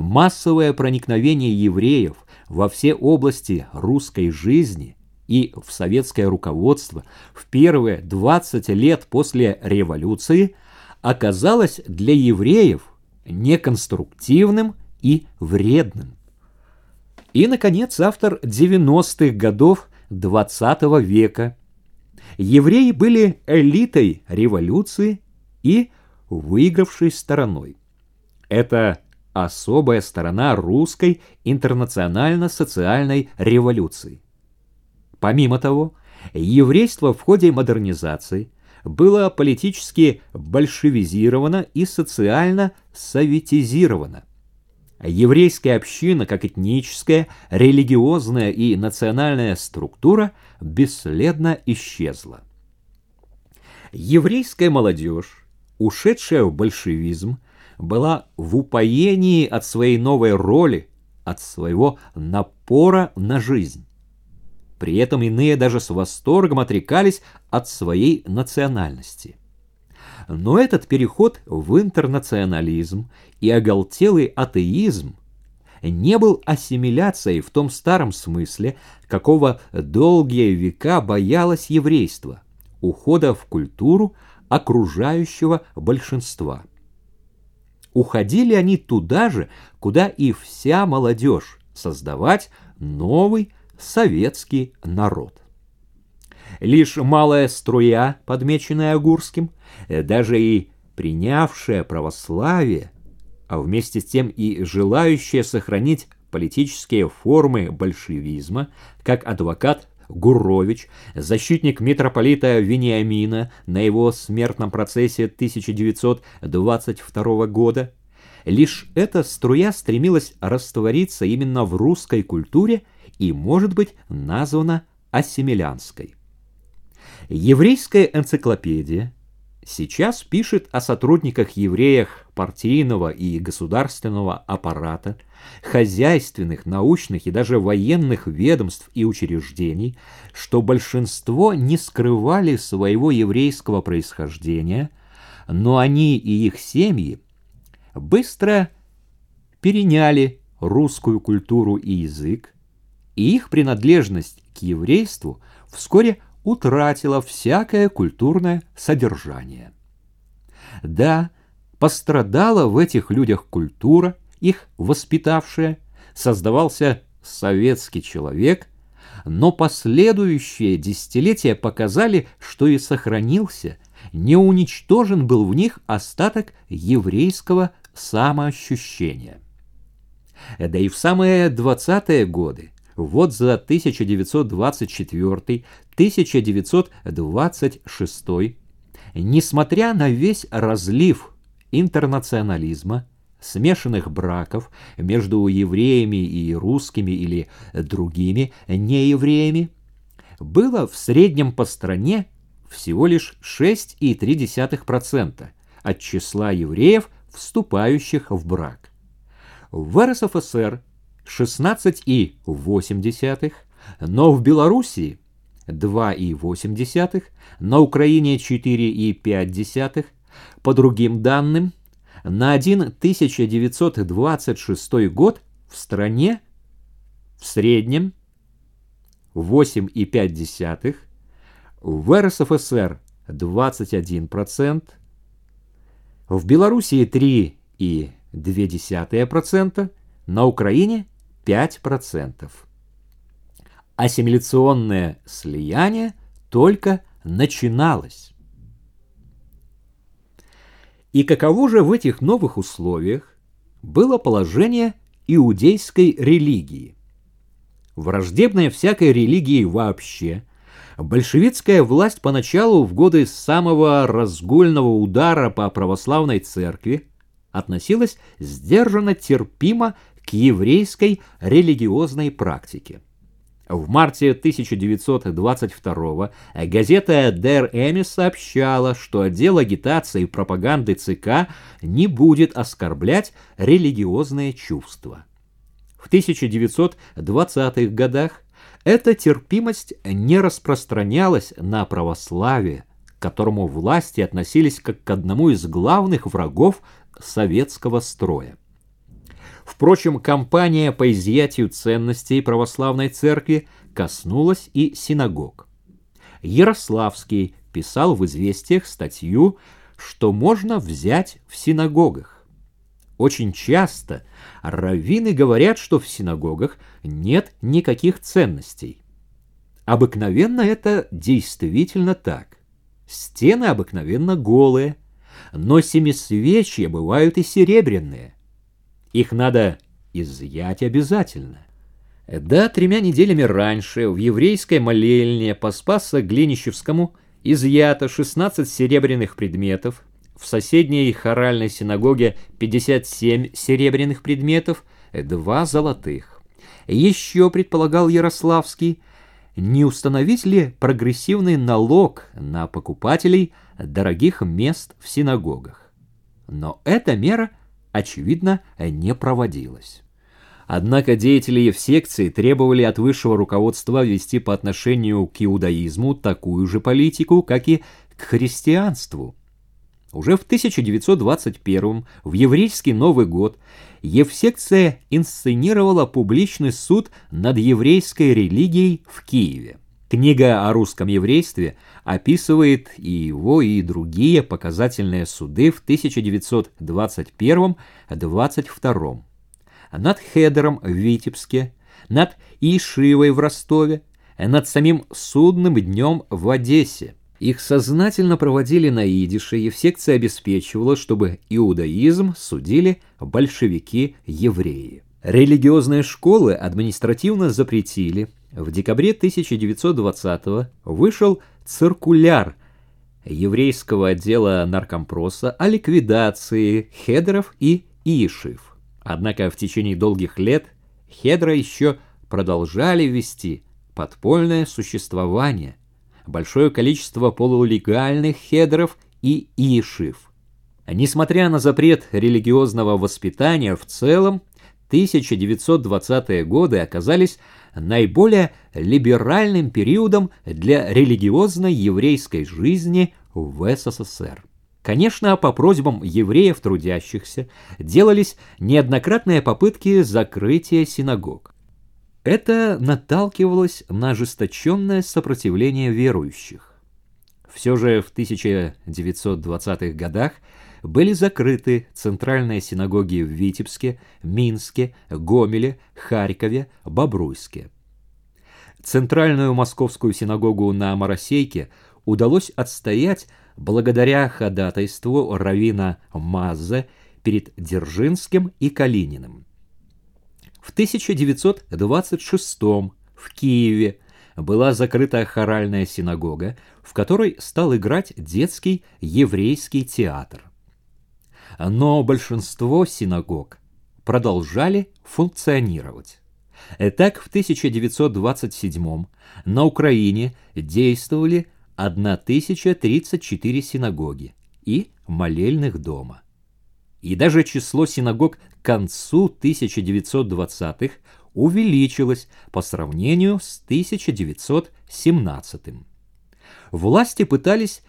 массовое проникновение евреев во все области русской жизни и в советское руководство в первые 20 лет после революции оказалось для евреев неконструктивным и вредным. И, наконец, автор 90-х годов XX -го века. Евреи были элитой революции и выигравшей стороной. Это особая сторона русской интернационально-социальной революции. Помимо того, еврейство в ходе модернизации было политически большевизировано и социально советизировано. Еврейская община, как этническая, религиозная и национальная структура, бесследно исчезла. Еврейская молодежь, ушедшая в большевизм, была в упоении от своей новой роли, от своего напора на жизнь. При этом иные даже с восторгом отрекались от своей национальности. Но этот переход в интернационализм и оголтелый атеизм не был ассимиляцией в том старом смысле, какого долгие века боялось еврейство, ухода в культуру окружающего большинства. Уходили они туда же, куда и вся молодежь, создавать новый советский народ. Лишь малая струя, подмеченная Огурским, даже и принявшая православие, а вместе с тем и желающая сохранить политические формы большевизма, как адвокат Гурович, защитник митрополита Вениамина на его смертном процессе 1922 года, лишь эта струя стремилась раствориться именно в русской культуре и может быть названа ассимилянской. Еврейская энциклопедия сейчас пишет о сотрудниках-евреях партийного и государственного аппарата, хозяйственных, научных и даже военных ведомств и учреждений, что большинство не скрывали своего еврейского происхождения, но они и их семьи быстро переняли русскую культуру и язык, и их принадлежность к еврейству вскоре утратила всякое культурное содержание. Да, пострадала в этих людях культура, их воспитавшая, создавался советский человек, но последующие десятилетия показали, что и сохранился, не уничтожен был в них остаток еврейского самоощущения. Да и в самые двадцатые годы вот за 1924-1926, несмотря на весь разлив интернационализма, смешанных браков между евреями и русскими или другими неевреями, было в среднем по стране всего лишь 6,3% от числа евреев, вступающих в брак. В РСФСР 16,8, но в Белоруссии 2,8, на Украине 4,5, по другим данным, на 1926 год в стране в среднем 8,5, в РСФСР 21%, в Белоруссии 3,2%, на Украине 5%. Ассимиляционное слияние только начиналось. И каково же в этих новых условиях было положение иудейской религии? Враждебная всякой религии вообще, большевистская власть поначалу в годы самого разгульного удара по православной церкви относилась сдержанно терпимо к еврейской религиозной практике. В марте 1922 газета «Дер Эмис» сообщала, что отдел агитации и пропаганды ЦК не будет оскорблять религиозные чувства. В 1920-х годах эта терпимость не распространялась на православие, к которому власти относились как к одному из главных врагов советского строя. Впрочем, кампания по изъятию ценностей православной церкви коснулась и синагог. Ярославский писал в «Известиях» статью, что можно взять в синагогах. Очень часто раввины говорят, что в синагогах нет никаких ценностей. Обыкновенно это действительно так. Стены обыкновенно голые, но семисвечья бывают и серебряные. Их надо изъять обязательно. Да, тремя неделями раньше в еврейской молельне по Спасо-Глинищевскому изъято 16 серебряных предметов, в соседней хоральной синагоге 57 серебряных предметов, два золотых. Еще, предполагал Ярославский, не установить ли прогрессивный налог на покупателей дорогих мест в синагогах. Но эта мера, очевидно, не проводилась. Однако деятели Евсекции требовали от высшего руководства вести по отношению к иудаизму такую же политику, как и к христианству. Уже в 1921 в еврейский Новый год Евсекция инсценировала публичный суд над еврейской религией в Киеве. Книга о русском еврействе описывает и его, и другие показательные суды в 1921-22 над Хедером в Витебске, над Ишивой в Ростове, над самим судным днем в Одессе. Их сознательно проводили на идише, и в секции обеспечивала, чтобы иудаизм судили большевики-евреи. Религиозные школы административно запретили. В декабре 1920 вышел циркуляр еврейского отдела наркомпроса о ликвидации хедеров и ишив. Однако в течение долгих лет хедра еще продолжали вести подпольное существование – большое количество полулегальных хедров и ишив. Несмотря на запрет религиозного воспитания в целом, 1920-е годы оказались наиболее либеральным периодом для религиозной еврейской жизни в СССР. Конечно, по просьбам евреев трудящихся делались неоднократные попытки закрытия синагог. Это наталкивалось на ожесточенное сопротивление верующих. Все же в 1920-х годах были закрыты центральные синагоги в Витебске, Минске, Гомеле, Харькове, Бобруйске. Центральную московскую синагогу на Моросейке удалось отстоять благодаря ходатайству Равина Маззе перед Дзержинским и Калининым. В 1926 в Киеве была закрыта хоральная синагога, в которой стал играть детский еврейский театр. Но большинство синагог продолжали функционировать. Так, в 1927 на Украине действовали 1034 синагоги и молельных дома и даже число синагог к концу 1920-х увеличилось по сравнению с 1917 -м. Власти пытались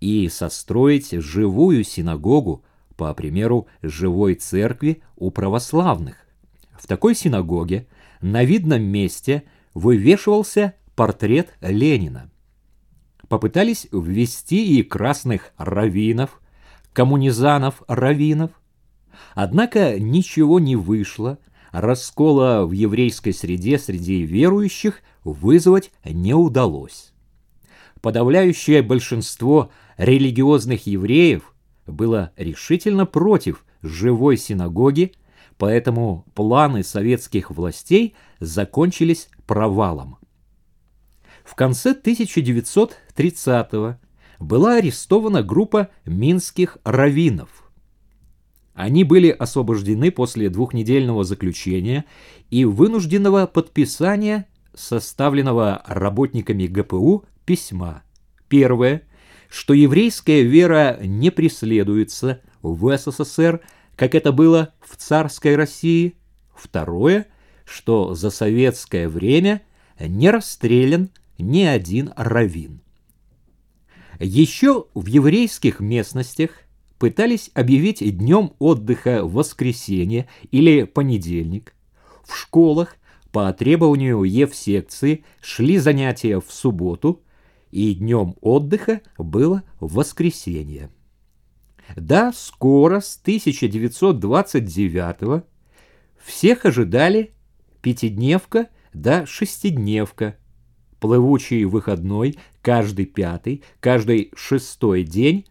и состроить живую синагогу по примеру живой церкви у православных. В такой синагоге на видном месте вывешивался портрет Ленина. Попытались ввести и красных раввинов – коммунизанов-раввинов. Однако ничего не вышло, раскола в еврейской среде среди верующих вызвать не удалось. Подавляющее большинство религиозных евреев было решительно против живой синагоги, поэтому планы советских властей закончились провалом. В конце 1930-го была арестована группа минских раввинов. Они были освобождены после двухнедельного заключения и вынужденного подписания составленного работниками ГПУ письма. Первое, что еврейская вера не преследуется в СССР, как это было в царской России. Второе, что за советское время не расстрелян ни один раввин. Еще в еврейских местностях пытались объявить днем отдыха воскресенье или понедельник. В школах по требованию Евсекции шли занятия в субботу, и днем отдыха было воскресенье. Да, скоро, с 1929 всех ожидали пятидневка да шестидневка, плывучий выходной каждый пятый, каждый шестой день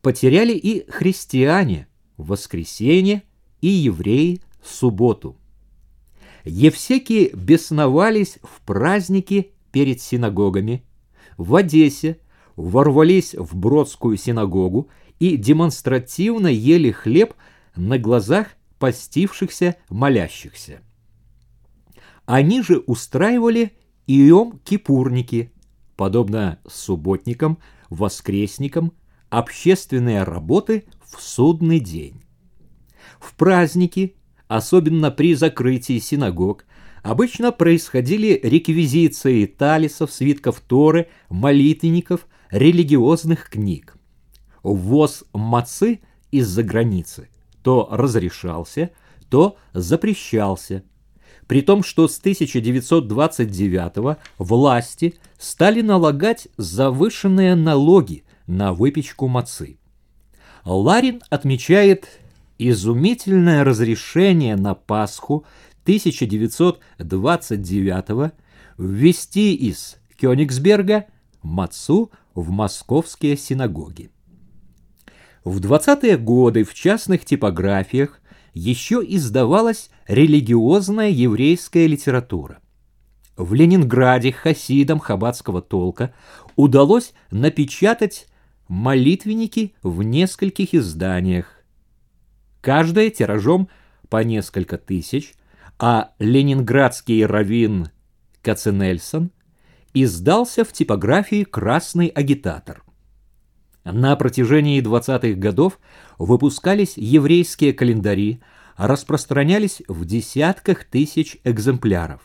потеряли и христиане воскресенье и евреи субботу. Евсеки бесновались в праздники перед синагогами. В Одессе ворвались в Бродскую синагогу и демонстративно ели хлеб на глазах постившихся молящихся. Они же устраивали ием-кипурники, подобно субботникам, воскресникам, общественные работы в судный день. В праздники особенно при закрытии синагог, обычно происходили реквизиции талисов, свитков Торы, молитвенников, религиозных книг. Ввоз мацы из-за границы то разрешался, то запрещался. При том, что с 1929 власти стали налагать завышенные налоги на выпечку мацы. Ларин отмечает изумительное разрешение на Пасху 1929 ввести из Кёнигсберга мацу в московские синагоги. В 20-е годы в частных типографиях еще издавалась религиозная еврейская литература. В Ленинграде хасидам хаббатского толка удалось напечатать молитвенники в нескольких изданиях, каждая тиражом по несколько тысяч, а ленинградский раввин Каценельсон издался в типографии «Красный агитатор». На протяжении 20-х годов выпускались еврейские календари, распространялись в десятках тысяч экземпляров.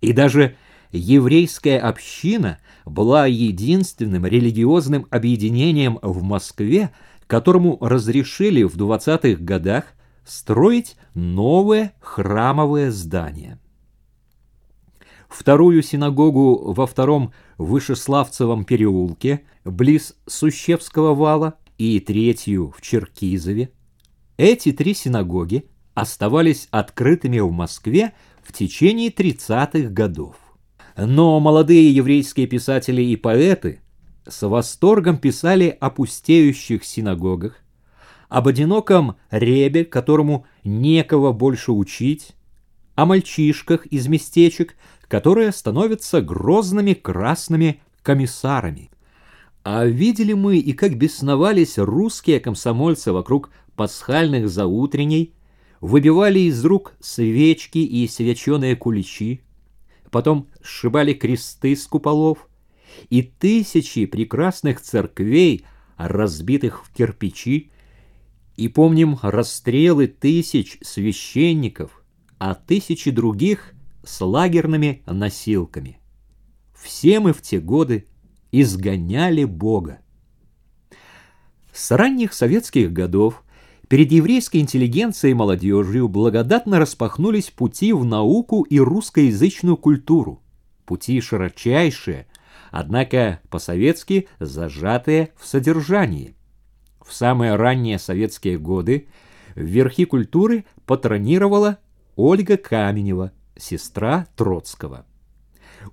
И даже еврейская община была единственным религиозным объединением в Москве, которому разрешили в 20-х годах строить новое храмовое здание. Вторую синагогу во втором Вышеславцевом переулке, близ Сущевского вала, и третью в Черкизове. Эти три синагоги оставались открытыми в Москве в течение 30-х годов. Но молодые еврейские писатели и поэты с восторгом писали о пустеющих синагогах, об одиноком ребе, которому некого больше учить, о мальчишках из местечек, которые становятся грозными красными комиссарами. А видели мы и как бесновались русские комсомольцы вокруг пасхальных заутренней, выбивали из рук свечки и свеченые куличи, потом сшибали кресты с куполов, и тысячи прекрасных церквей, разбитых в кирпичи, и помним расстрелы тысяч священников, а тысячи других с лагерными носилками. Все мы в те годы изгоняли Бога. С ранних советских годов перед еврейской интеллигенцией и молодежью благодатно распахнулись пути в науку и русскоязычную культуру, пути широчайшие, однако по-советски зажатые в содержании. В самые ранние советские годы верхи культуры патронировала Ольга Каменева, сестра Троцкого.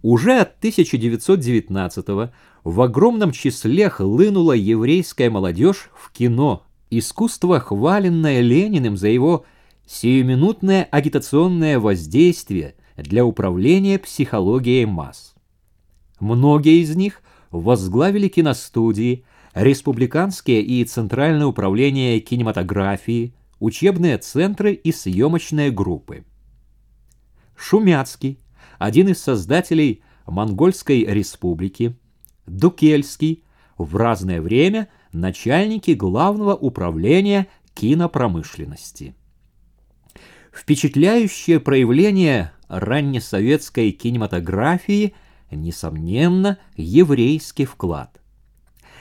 Уже от 1919 в огромном числе хлынула еврейская молодежь в кино, искусство, хваленное Лениным за его сиюминутное агитационное воздействие для управления психологией масс. Многие из них возглавили киностудии, республиканские и Центральное управление кинематографии, учебные центры и съемочные группы. Шумяцкий, один из создателей Монгольской республики, Дукельский, в разное время начальники Главного управления кинопромышленности. Впечатляющее проявление раннесоветской кинематографии – несомненно, еврейский вклад.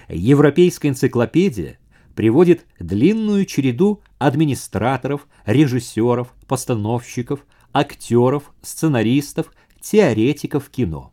Европейская энциклопедия приводит длинную череду администраторов, режиссеров, постановщиков, актеров, сценаристов, теоретиков кино.